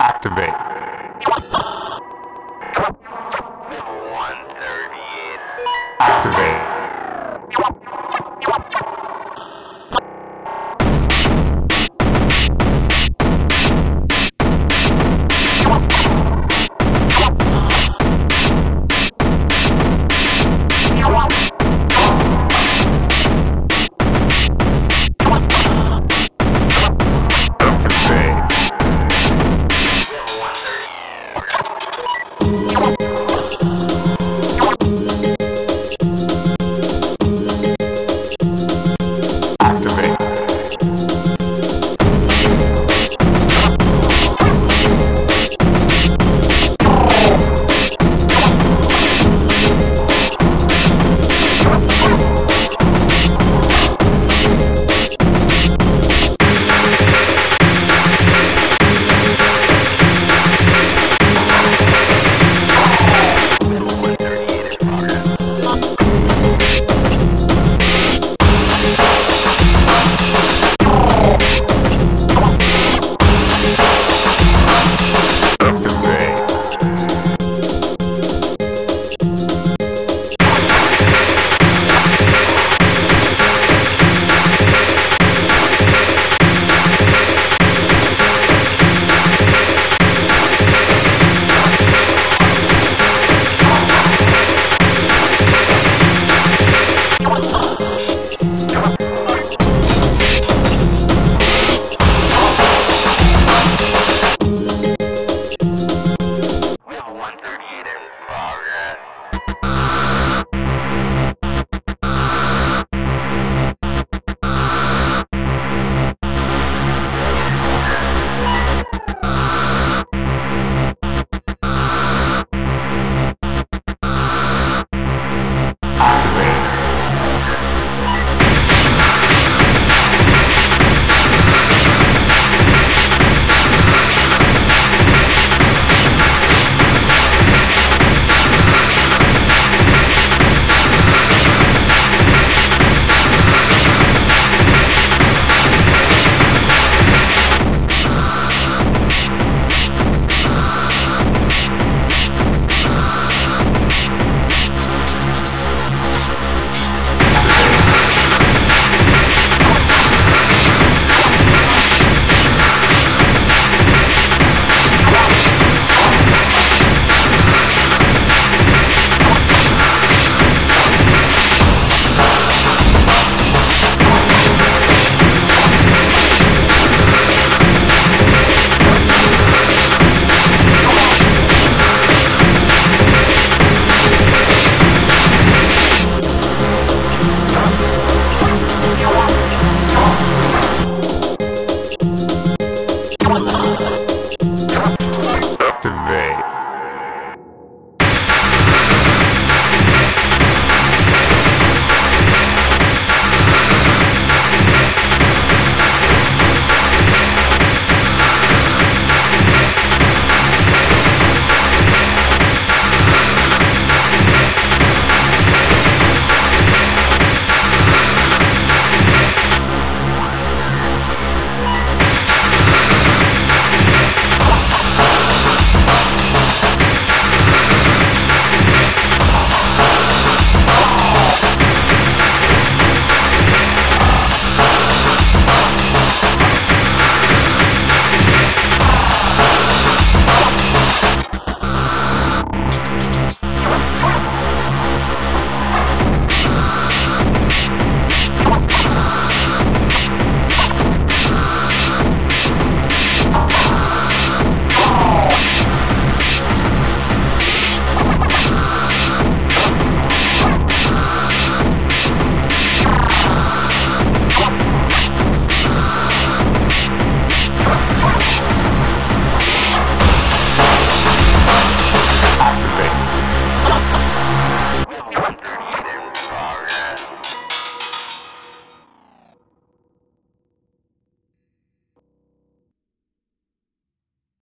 Activate. Activate.